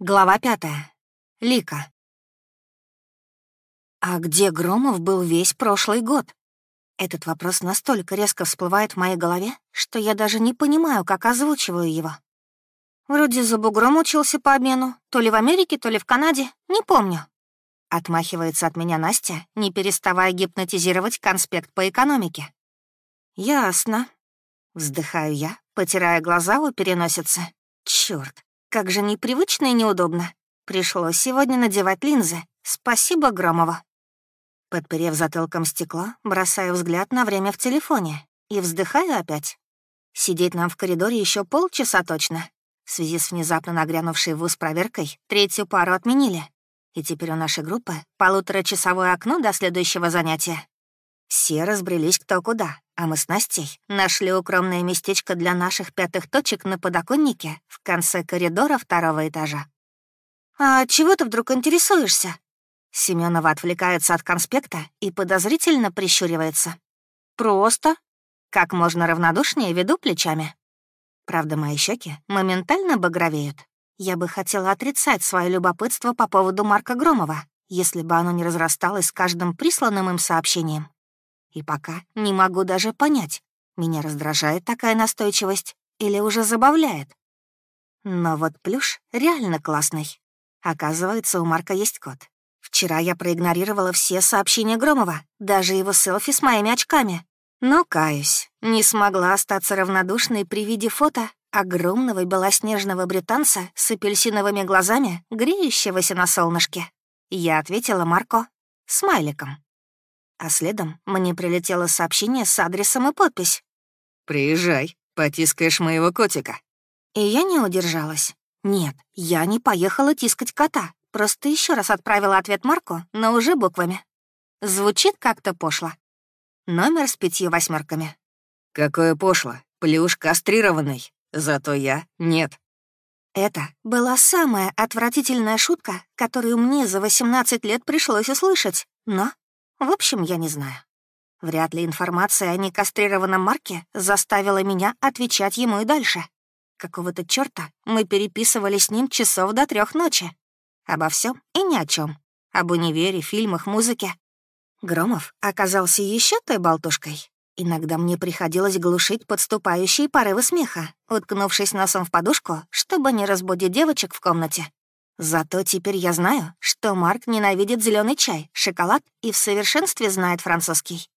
Глава пятая. Лика. А где Громов был весь прошлый год? Этот вопрос настолько резко всплывает в моей голове, что я даже не понимаю, как озвучиваю его. Вроде за бугром учился по обмену, то ли в Америке, то ли в Канаде, не помню. Отмахивается от меня Настя, не переставая гипнотизировать конспект по экономике. «Ясно». Вздыхаю я, потирая глаза у переносицы. Чёрт, как же непривычно и неудобно. Пришлось сегодня надевать линзы. Спасибо, Громова. Подперев затылком стекло, бросаю взгляд на время в телефоне и вздыхаю опять. Сидеть нам в коридоре еще полчаса точно. В связи с внезапно нагрянувшей в ВУЗ проверкой третью пару отменили. И теперь у нашей группы полуторачасовое окно до следующего занятия. Все разбрелись кто куда, а мы с Настей нашли укромное местечко для наших пятых точек на подоконнике в конце коридора второго этажа. «А чего ты вдруг интересуешься?» Семенова отвлекается от конспекта и подозрительно прищуривается. «Просто?» Как можно равнодушнее веду плечами. Правда, мои щеки моментально багровеют. Я бы хотела отрицать свое любопытство по поводу Марка Громова, если бы оно не разрасталось с каждым присланным им сообщением. И пока не могу даже понять, меня раздражает такая настойчивость или уже забавляет. Но вот плюш реально классный. Оказывается, у Марка есть кот. Вчера я проигнорировала все сообщения Громова, даже его селфи с моими очками. Но, каюсь, не смогла остаться равнодушной при виде фото огромного белоснежного британца с апельсиновыми глазами, греющегося на солнышке. Я ответила Марко смайликом. А следом мне прилетело сообщение с адресом и подпись. «Приезжай, потискаешь моего котика». И я не удержалась. Нет, я не поехала тискать кота, просто еще раз отправила ответ Марку, но уже буквами. Звучит как-то пошло. Номер с пятью восьмерками. «Какое пошло? Плюш кастрированный. Зато я — нет». Это была самая отвратительная шутка, которую мне за 18 лет пришлось услышать, но в общем, я не знаю. Вряд ли информация о некастрированном Марке заставила меня отвечать ему и дальше. Какого-то чёрта мы переписывали с ним часов до трех ночи. Обо всем и ни о чем. Об универе, фильмах, музыке. Громов оказался еще той болтушкой. Иногда мне приходилось глушить подступающие порывы смеха, уткнувшись носом в подушку, чтобы не разбудить девочек в комнате. Зато теперь я знаю, что Марк ненавидит зеленый чай, шоколад и в совершенстве знает французский.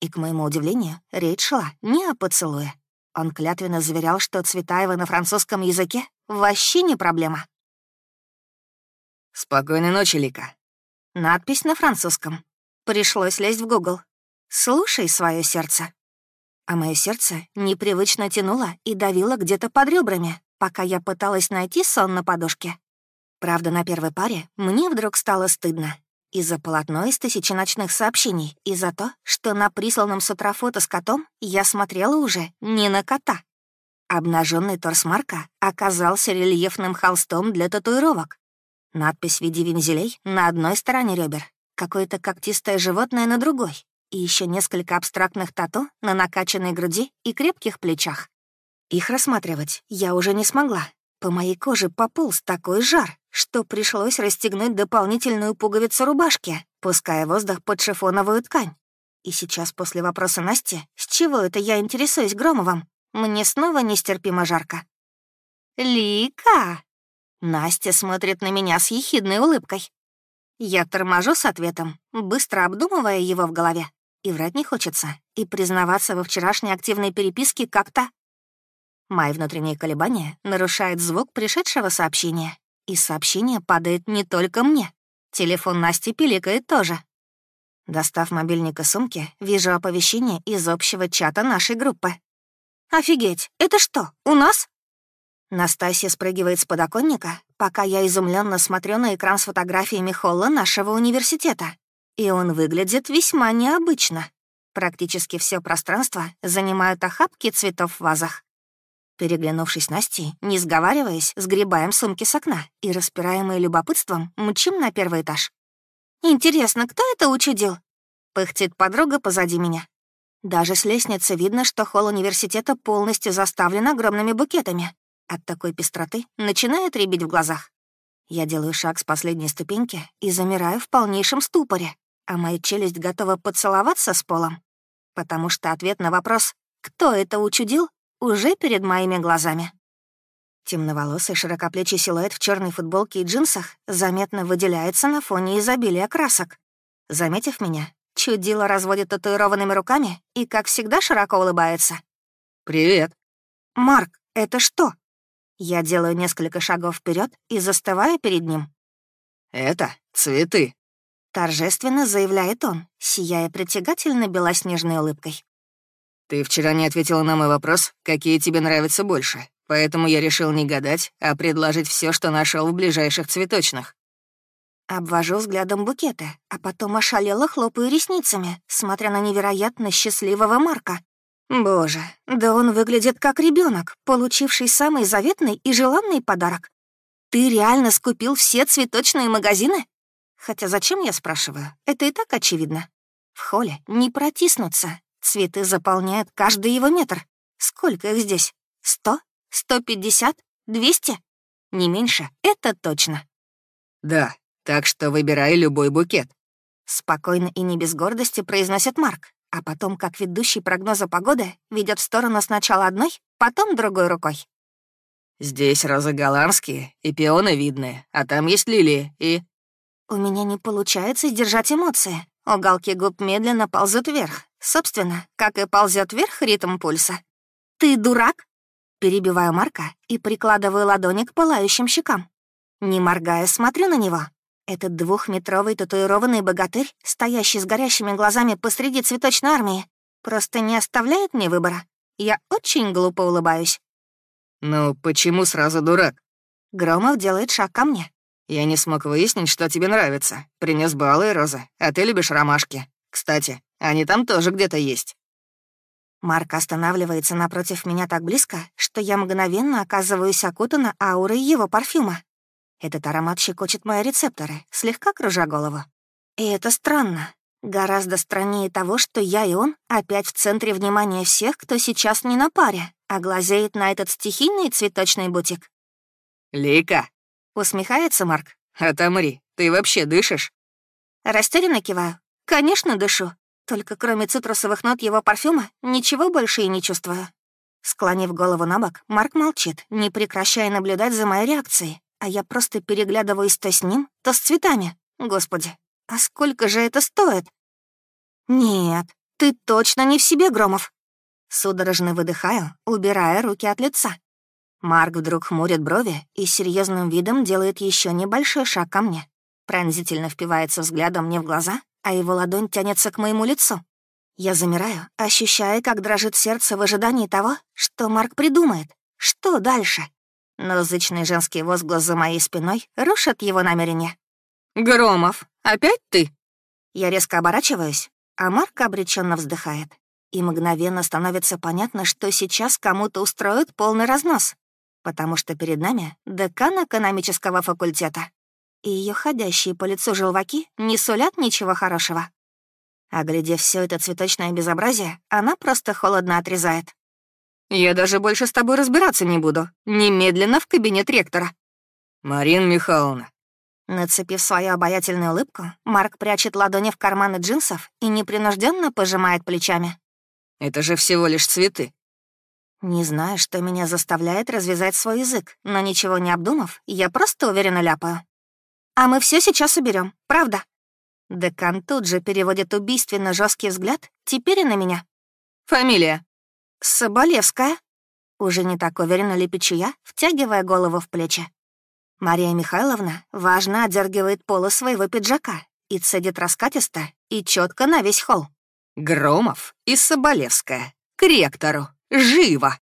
И, к моему удивлению, речь шла не о поцелуе. Он клятвенно заверял, что Цветаева на французском языке вообще не проблема. «Спокойной ночи, Лика». Надпись на французском. Пришлось лезть в Google. «Слушай свое сердце». А мое сердце непривычно тянуло и давило где-то под ребрами, пока я пыталась найти сон на подушке. Правда, на первой паре мне вдруг стало стыдно. из-за полотно из тысячи ночных сообщений, и за то, что на присланном с утра фото с котом я смотрела уже не на кота. Обнаженный торс Марка оказался рельефным холстом для татуировок. Надпись в виде вензелей на одной стороне ребер, какое-то когтистое животное на другой, и еще несколько абстрактных тату на накачанной груди и крепких плечах. Их рассматривать я уже не смогла, по моей коже пополз такой жар, что пришлось расстегнуть дополнительную пуговицу рубашки, пуская воздух под шифоновую ткань. И сейчас после вопроса Насти, с чего это я интересуюсь Громовым, мне снова нестерпимо жарко. «Лика!» Настя смотрит на меня с ехидной улыбкой. Я торможу с ответом, быстро обдумывая его в голове. И врать не хочется, и признаваться во вчерашней активной переписке как-то Мои внутренние колебания нарушает звук пришедшего сообщения. И сообщение падает не только мне. Телефон Насти пиликает тоже. Достав мобильник из сумки, вижу оповещение из общего чата нашей группы. «Офигеть, это что, у нас?» Настасья спрыгивает с подоконника, пока я изумленно смотрю на экран с фотографиями холла нашего университета. И он выглядит весьма необычно. Практически все пространство занимают охапки цветов в вазах. Переглянувшись Настей, не сговариваясь, сгребаем сумки с окна и, распираемые любопытством, мчим на первый этаж. «Интересно, кто это учудил?» — пыхтит подруга позади меня. Даже с лестницы видно, что холл университета полностью заставлен огромными букетами. От такой пестроты начинает рябить в глазах. Я делаю шаг с последней ступеньки и замираю в полнейшем ступоре, а моя челюсть готова поцеловаться с полом, потому что ответ на вопрос «Кто это учудил?» Уже перед моими глазами. Темноволосый широкоплечий силуэт в черной футболке и джинсах заметно выделяется на фоне изобилия красок. Заметив меня, чудило разводит татуированными руками и, как всегда, широко улыбается. «Привет». «Марк, это что?» Я делаю несколько шагов вперед и застываю перед ним. «Это цветы», — торжественно заявляет он, сияя притягательно белоснежной улыбкой. «Ты вчера не ответила на мой вопрос, какие тебе нравятся больше, поэтому я решил не гадать, а предложить все, что нашел в ближайших цветочных». Обвожу взглядом букеты, а потом ошалело хлопаю ресницами, смотря на невероятно счастливого Марка. Боже, да он выглядит как ребенок, получивший самый заветный и желанный подарок. Ты реально скупил все цветочные магазины? Хотя зачем я спрашиваю? Это и так очевидно. В холле не протиснуться. Цветы заполняют каждый его метр. Сколько их здесь? Сто? Сто пятьдесят? Двести? Не меньше, это точно. Да, так что выбирай любой букет. Спокойно и не без гордости произносит Марк, а потом, как ведущий прогноза погоды, ведет в сторону сначала одной, потом другой рукой. Здесь розы голландские и пионы видные, а там есть лилии и... У меня не получается сдержать эмоции. Уголки губ медленно ползут вверх. Собственно, как и ползет вверх ритм пульса. «Ты дурак?» Перебиваю Марка и прикладываю ладони к пылающим щекам. Не моргая, смотрю на него. Этот двухметровый татуированный богатырь, стоящий с горящими глазами посреди цветочной армии, просто не оставляет мне выбора. Я очень глупо улыбаюсь. «Ну, почему сразу дурак?» Громов делает шаг ко мне. «Я не смог выяснить, что тебе нравится. Принес бы алые розы, а ты любишь ромашки. Кстати, они там тоже где-то есть». Марк останавливается напротив меня так близко, что я мгновенно оказываюсь окутана аурой его парфюма. Этот аромат щекочет мои рецепторы, слегка кружа голову. И это странно. Гораздо страннее того, что я и он опять в центре внимания всех, кто сейчас не на паре, а глазеет на этот стихийный цветочный бутик. «Лика!» — усмехается Марк. «Отомри, ты вообще дышишь?» Растерянно киваю. «Конечно, дышу. Только кроме цитрусовых нот его парфюма ничего больше и не чувствую». Склонив голову на бок, Марк молчит, не прекращая наблюдать за моей реакцией а я просто переглядываюсь то с ним, то с цветами. Господи, а сколько же это стоит? Нет, ты точно не в себе, Громов. Судорожно выдыхаю, убирая руки от лица. Марк вдруг хмурит брови и серьезным видом делает еще небольшой шаг ко мне. Пронзительно впивается взглядом мне в глаза, а его ладонь тянется к моему лицу. Я замираю, ощущая, как дрожит сердце в ожидании того, что Марк придумает. Что дальше? но зычный женский возглас за моей спиной рушит его намерение. «Громов, опять ты?» Я резко оборачиваюсь, а Марк обреченно вздыхает. И мгновенно становится понятно, что сейчас кому-то устроят полный разнос, потому что перед нами декан экономического факультета, и ее ходящие по лицу желваки не сулят ничего хорошего. Оглядев все это цветочное безобразие, она просто холодно отрезает. Я даже больше с тобой разбираться не буду. Немедленно в кабинет ректора». «Марина Михайловна». Нацепив свою обаятельную улыбку, Марк прячет ладони в карманы джинсов и непринужденно пожимает плечами. «Это же всего лишь цветы». Не знаю, что меня заставляет развязать свой язык, но ничего не обдумав, я просто уверенно ляпаю. «А мы все сейчас уберем, правда?» Декан тут же переводит убийственно жесткий взгляд, теперь и на меня. «Фамилия?» «Соболевская?» Уже не так уверенно лепечу я, втягивая голову в плечи. Мария Михайловна важно одергивает полы своего пиджака и цедит раскатисто и четко на весь холл. «Громов и Соболевская. К ректору. Живо!»